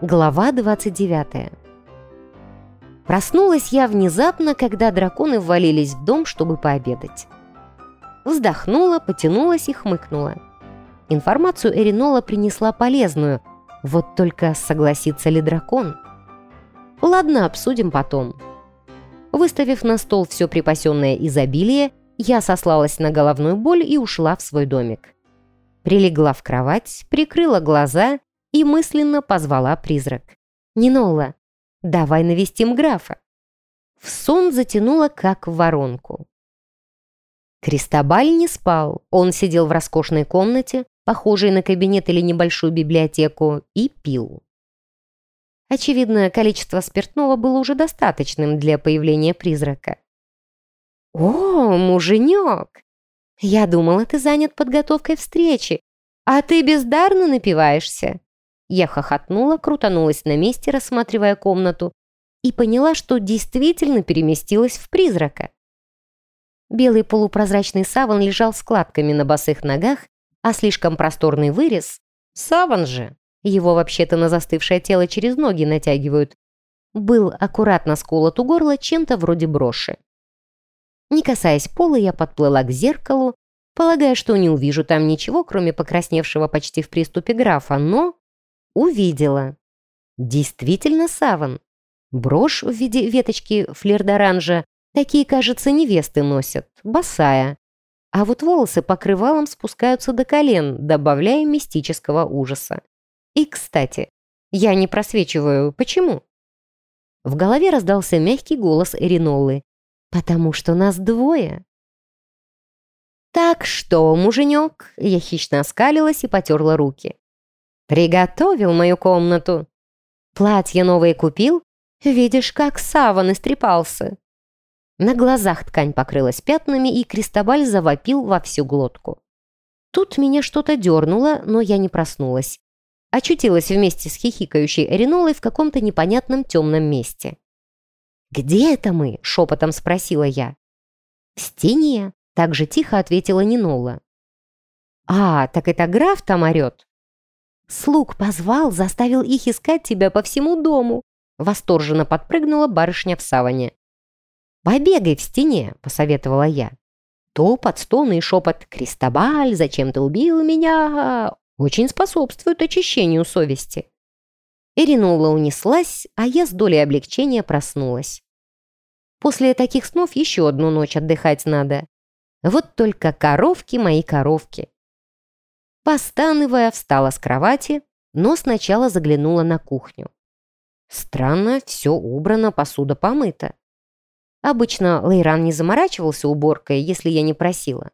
Глава 29 Проснулась я внезапно, когда драконы ввалились в дом, чтобы пообедать. Вздохнула, потянулась и хмыкнула. Информацию Эринола принесла полезную, вот только согласится ли дракон? Ладно, обсудим потом. Выставив на стол все припасенное изобилие, я сослалась на головную боль и ушла в свой домик. Прилегла в кровать, прикрыла глаза и мысленно позвала призрак. «Нинола, давай навестим графа». В сон затянула, как в воронку. Кристобаль не спал. Он сидел в роскошной комнате, похожей на кабинет или небольшую библиотеку, и пил. Очевидно, количество спиртного было уже достаточным для появления призрака. «О, муженек! Я думала, ты занят подготовкой встречи, а ты бездарно напиваешься. Я хохотнула, крутанулась на месте, рассматривая комнату, и поняла, что действительно переместилась в призрака. Белый полупрозрачный саван лежал складками на босых ногах, а слишком просторный вырез — саван же, его вообще-то на застывшее тело через ноги натягивают, был аккуратно сколот у горла чем-то вроде броши. Не касаясь пола, я подплыла к зеркалу, полагая, что не увижу там ничего, кроме покрасневшего почти в приступе графа, но Увидела. Действительно саван. Брошь в виде веточки флердоранжа такие, кажется, невесты носят, босая. А вот волосы покрывалом спускаются до колен, добавляя мистического ужаса. И, кстати, я не просвечиваю. Почему? В голове раздался мягкий голос Эринолы. «Потому что нас двое». «Так что, муженек?» Я хищно оскалилась и потерла руки. Приготовил мою комнату. Платье новое купил? Видишь, как саван истрепался. На глазах ткань покрылась пятнами, и Кристобаль завопил во всю глотку. Тут меня что-то дернуло, но я не проснулась. Очутилась вместе с хихикающей Эринолой в каком-то непонятном темном месте. «Где это мы?» — шепотом спросила я. «В стене», — так же тихо ответила Нинола. «А, так это граф там орет?» Слуг позвал, заставил их искать тебя по всему дому!» Восторженно подпрыгнула барышня в саване. «Побегай в стене», — посоветовала я. Топот, стоны и шепот «Кристобаль, зачем ты убил меня?» очень способствуют очищению совести. Иринула унеслась, а я с долей облегчения проснулась. После таких снов еще одну ночь отдыхать надо. Вот только коровки мои коровки. Постанывая, встала с кровати, но сначала заглянула на кухню. Странно, все убрано, посуда помыта. Обычно Лейран не заморачивался уборкой, если я не просила.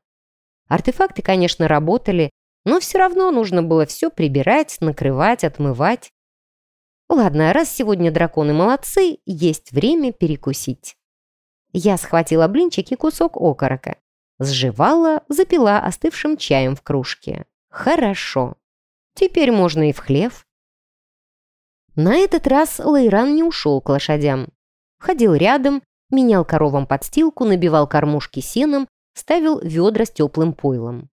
Артефакты, конечно, работали, но все равно нужно было все прибирать, накрывать, отмывать. Ладно, раз сегодня драконы молодцы, есть время перекусить. Я схватила блинчик и кусок окорока. Сживала, запила остывшим чаем в кружке. Хорошо. Теперь можно и в хлев. На этот раз Лейран не ушел к лошадям. Ходил рядом, менял коровам подстилку, набивал кормушки сеном, ставил ведра с теплым пойлом.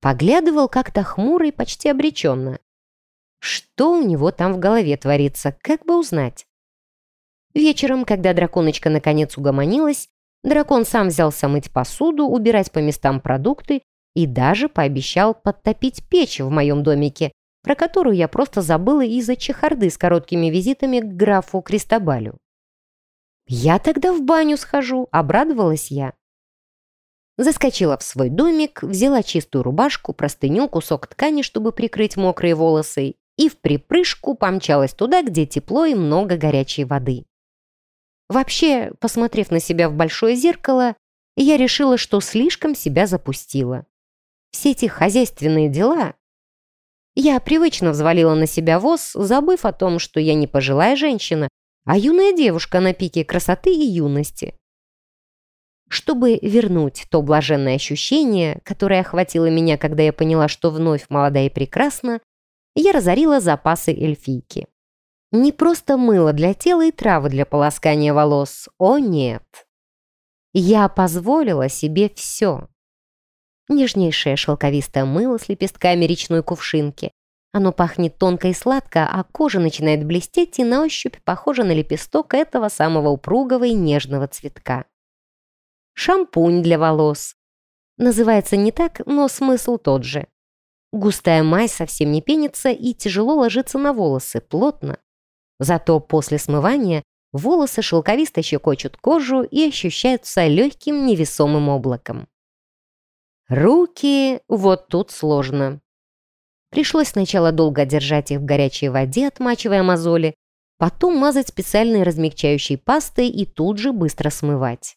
Поглядывал как-то хмуро и почти обреченно. Что у него там в голове творится, как бы узнать? Вечером, когда драконочка наконец угомонилась, дракон сам взялся мыть посуду, убирать по местам продукты и даже пообещал подтопить печь в моем домике, про которую я просто забыла из-за чехарды с короткими визитами к графу Кристобалю. «Я тогда в баню схожу», — обрадовалась я. Заскочила в свой домик, взяла чистую рубашку, простыню, кусок ткани, чтобы прикрыть мокрые волосы, и в припрыжку помчалась туда, где тепло и много горячей воды. Вообще, посмотрев на себя в большое зеркало, я решила, что слишком себя запустила все эти хозяйственные дела. Я привычно взвалила на себя воз, забыв о том, что я не пожилая женщина, а юная девушка на пике красоты и юности. Чтобы вернуть то блаженное ощущение, которое охватило меня, когда я поняла, что вновь молода и прекрасна, я разорила запасы эльфийки. Не просто мыло для тела и травы для полоскания волос, о нет. Я позволила себе все. Нежнейшее шелковистое мыло с лепестками речной кувшинки, Оно пахнет тонко и сладко, а кожа начинает блестеть и на ощупь похожа на лепесток этого самого упругого и нежного цветка. Шампунь для волос. Называется не так, но смысл тот же. Густая мазь совсем не пенится и тяжело ложится на волосы, плотно. Зато после смывания волосы шелковисто щекочут кожу и ощущаются легким невесомым облаком. Руки вот тут сложно. Пришлось сначала долго держать их в горячей воде, отмачивая мозоли, потом мазать специальной размягчающей пастой и тут же быстро смывать.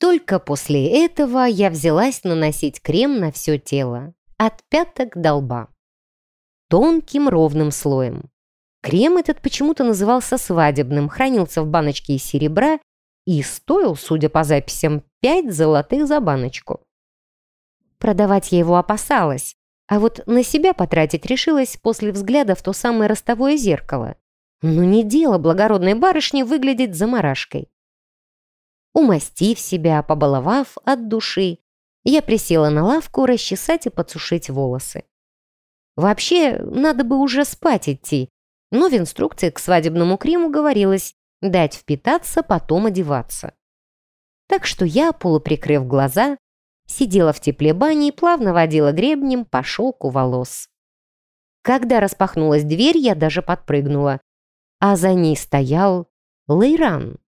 Только после этого я взялась наносить крем на все тело, от пяток до лба. Тонким ровным слоем. Крем этот почему-то назывался свадебным, хранился в баночке из серебра и стоил, судя по записям, пять золотых за баночку. Продавать я его опасалась, а вот на себя потратить решилась после взгляда в то самое ростовое зеркало. Но не дело благородной барышни выглядеть заморашкой. Умастив себя, побаловав от души, я присела на лавку расчесать и подсушить волосы. Вообще, надо бы уже спать идти, но в инструкции к свадебному крему говорилось дать впитаться, потом одеваться. Так что я, полуприкрыв глаза, Сидела в тепле бани и плавно водила гребнем по шелку волос. Когда распахнулась дверь, я даже подпрыгнула. А за ней стоял Лейран.